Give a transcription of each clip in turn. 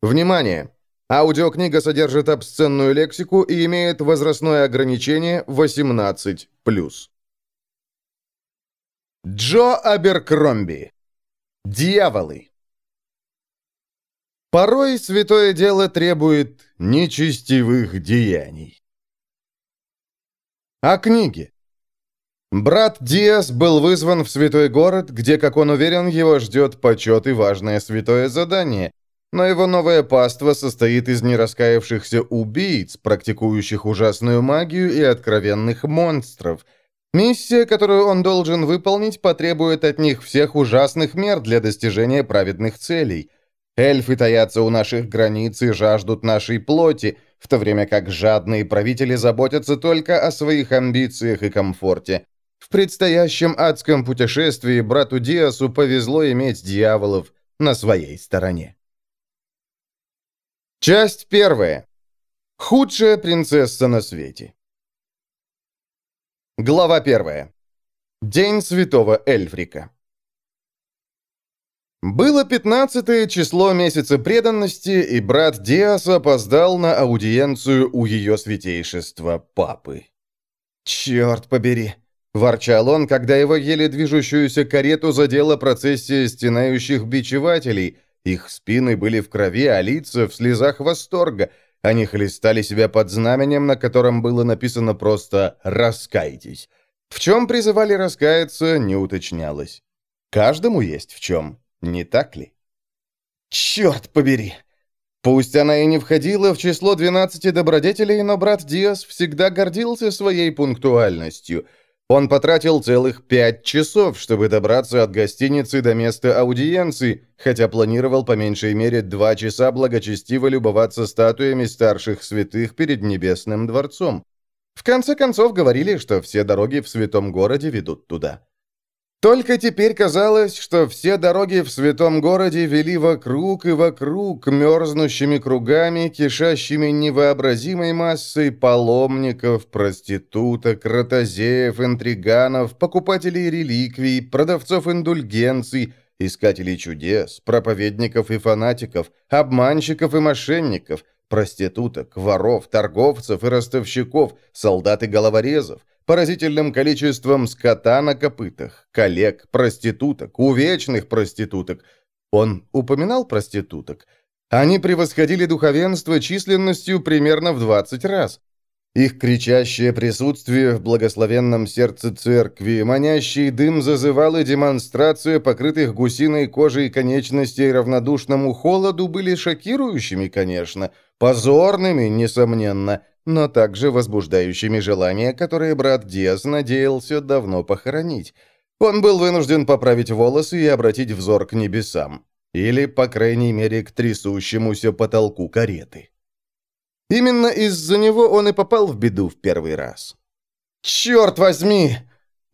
Внимание! Аудиокнига содержит обсценную лексику и имеет возрастное ограничение 18+. Джо Аберкромби. Дьяволы. Порой святое дело требует нечестивых деяний. О книге. Брат Диас был вызван в святой город, где, как он уверен, его ждет почет и важное святое задание, но его новая паства состоит из нераскаявшихся убийц, практикующих ужасную магию и откровенных монстров. Миссия, которую он должен выполнить, потребует от них всех ужасных мер для достижения праведных целей. Эльфы таятся у наших границ и жаждут нашей плоти, в то время как жадные правители заботятся только о своих амбициях и комфорте. В предстоящем адском путешествии брату Диасу повезло иметь дьяволов на своей стороне. Часть первая. Худшая принцесса на свете. Глава первая. День святого Эльфрика. Было пятнадцатое число месяца преданности, и брат Диас опоздал на аудиенцию у ее святейшества папы. «Черт побери!» – ворчал он, когда его еле движущуюся карету задела процессия стенающих бичевателей – их спины были в крови, а лица в слезах восторга. Они хлестали себя под знаменем, на котором было написано просто «Раскайтесь». В чем призывали раскаяться, не уточнялось. Каждому есть в чем, не так ли? Черт побери! Пусть она и не входила в число 12 добродетелей, но брат Диас всегда гордился своей пунктуальностью – он потратил целых пять часов, чтобы добраться от гостиницы до места аудиенции, хотя планировал по меньшей мере два часа благочестиво любоваться статуями старших святых перед Небесным дворцом. В конце концов говорили, что все дороги в святом городе ведут туда. Только теперь казалось, что все дороги в святом городе вели вокруг и вокруг, мерзнущими кругами, кишащими невообразимой массой паломников, проституток, ротозеев, интриганов, покупателей реликвий, продавцов индульгенций, искателей чудес, проповедников и фанатиков, обманщиков и мошенников, проституток, воров, торговцев и ростовщиков, солдат и головорезов, поразительным количеством скота на копытах, коллег, проституток, увечных проституток. Он упоминал проституток. Они превосходили духовенство численностью примерно в 20 раз. Их кричащее присутствие в благословенном сердце церкви, манящий дым зазывал и демонстрация покрытых гусиной кожей конечностей равнодушному холоду были шокирующими, конечно, позорными, несомненно, но также возбуждающими желания, которые брат Диас надеялся давно похоронить. Он был вынужден поправить волосы и обратить взор к небесам. Или, по крайней мере, к трясущемуся потолку кареты. Именно из-за него он и попал в беду в первый раз. «Черт возьми!»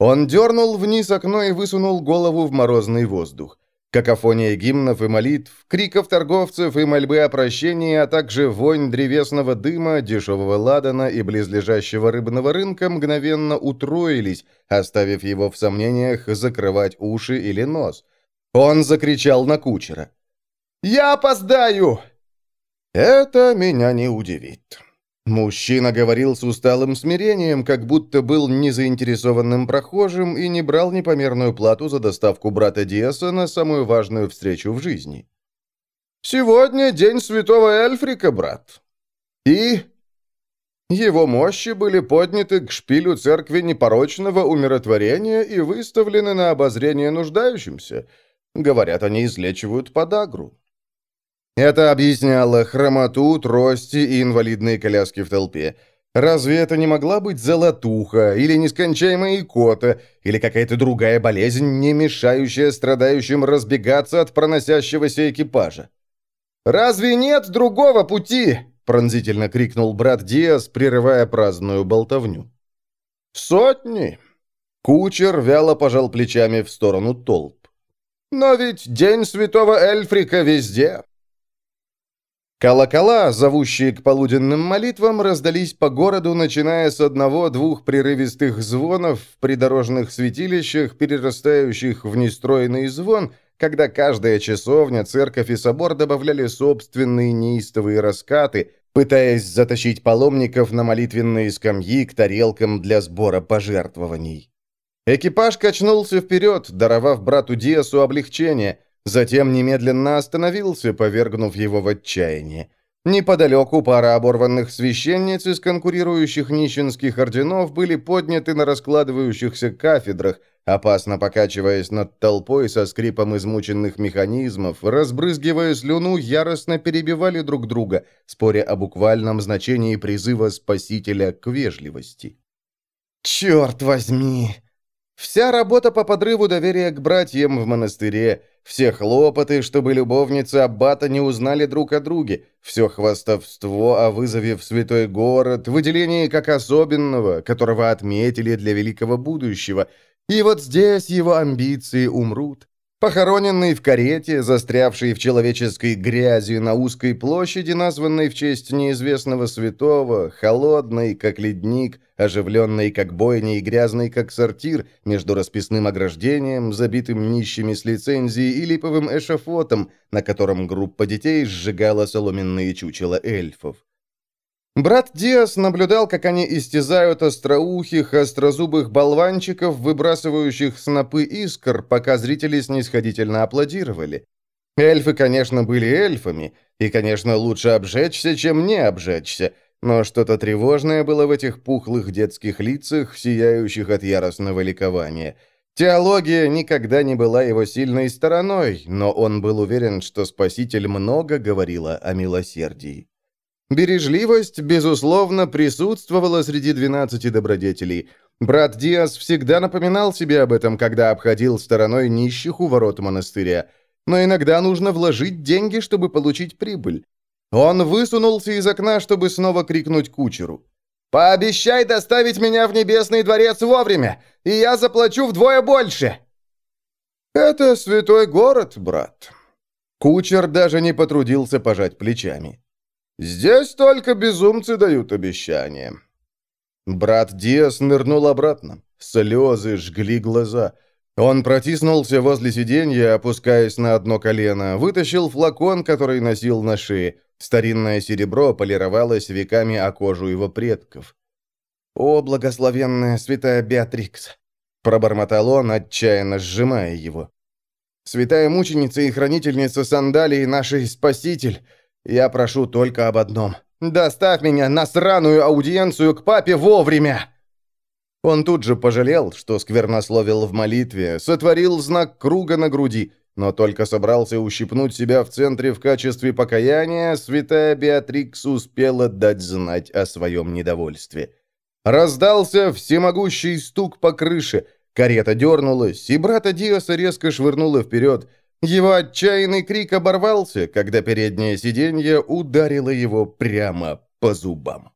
Он дернул вниз окно и высунул голову в морозный воздух. Какофония гимнов и молитв, криков торговцев и мольбы о прощении, а также вонь древесного дыма, дешевого ладана и близлежащего рыбного рынка мгновенно утроились, оставив его в сомнениях закрывать уши или нос. Он закричал на кучера. «Я опоздаю!» «Это меня не удивит». Мужчина говорил с усталым смирением, как будто был незаинтересованным прохожим и не брал непомерную плату за доставку брата Диаса на самую важную встречу в жизни. «Сегодня день святого Эльфрика, брат». И... Его мощи были подняты к шпилю церкви непорочного умиротворения и выставлены на обозрение нуждающимся. Говорят, они излечивают подагру. Это объясняло хромоту, трости и инвалидные коляски в толпе. Разве это не могла быть золотуха, или нескончаемая икота, или какая-то другая болезнь, не мешающая страдающим разбегаться от проносящегося экипажа? «Разве нет другого пути?» — пронзительно крикнул брат Диас, прерывая праздную болтовню. «Сотни!» Кучер вяло пожал плечами в сторону толп. «Но ведь день святого Эльфрика везде. Колокола, зовущие к полуденным молитвам, раздались по городу, начиная с одного-двух прерывистых звонов в придорожных святилищах, перерастающих в нестроенный звон, когда каждая часовня, церковь и собор добавляли собственные неистовые раскаты, пытаясь затащить паломников на молитвенные скамьи к тарелкам для сбора пожертвований. Экипаж качнулся вперед, даровав брату Диасу облегчение, затем немедленно остановился, повергнув его в отчаяние. Неподалеку пара оборванных священниц из конкурирующих нищенских орденов были подняты на раскладывающихся кафедрах, опасно покачиваясь над толпой со скрипом измученных механизмов, разбрызгивая слюну, яростно перебивали друг друга, споря о буквальном значении призыва Спасителя к вежливости. «Черт возьми!» Вся работа по подрыву доверия к братьям в монастыре, все хлопоты, чтобы любовницы Аббата не узнали друг о друге, все хвастовство о вызове в святой город, выделении как особенного, которого отметили для великого будущего. И вот здесь его амбиции умрут. Похороненный в карете, застрявший в человеческой грязи на узкой площади, названной в честь неизвестного святого, холодный, как ледник, оживленный, как бойня и грязный, как сортир, между расписным ограждением, забитым нищими с лицензией и липовым эшафотом, на котором группа детей сжигала соломенные чучела эльфов. Брат Диас наблюдал, как они истязают остроухих, острозубых болванчиков, выбрасывающих снопы искр, пока зрители снисходительно аплодировали. Эльфы, конечно, были эльфами, и, конечно, лучше обжечься, чем не обжечься, но что-то тревожное было в этих пухлых детских лицах, сияющих от яростного ликования. Теология никогда не была его сильной стороной, но он был уверен, что Спаситель много говорила о милосердии. Бережливость, безусловно, присутствовала среди двенадцати добродетелей. Брат Диас всегда напоминал себе об этом, когда обходил стороной нищих у ворот монастыря. Но иногда нужно вложить деньги, чтобы получить прибыль. Он высунулся из окна, чтобы снова крикнуть кучеру. «Пообещай доставить меня в Небесный дворец вовремя, и я заплачу вдвое больше!» «Это святой город, брат». Кучер даже не потрудился пожать плечами. Здесь только безумцы дают обещания». Брат Диас нырнул обратно. Слезы жгли глаза. Он протиснулся возле сиденья, опускаясь на одно колено, вытащил флакон, который носил на шее. Старинное серебро полировалось веками о кожу его предков. «О, благословенная святая Беатрикс!» Пробормотал он, отчаянно сжимая его. «Святая мученица и хранительница сандалии, нашей спаситель!» Я прошу только об одном. Доставь меня на сраную аудиенцию к папе вовремя!» Он тут же пожалел, что сквернословил в молитве, сотворил знак круга на груди, но только собрался ущипнуть себя в центре в качестве покаяния, святая Беатрикс успела дать знать о своем недовольстве. Раздался всемогущий стук по крыше, карета дернулась, и брата Диоса резко швырнула вперед – его отчаянный крик оборвался, когда переднее сиденье ударило его прямо по зубам.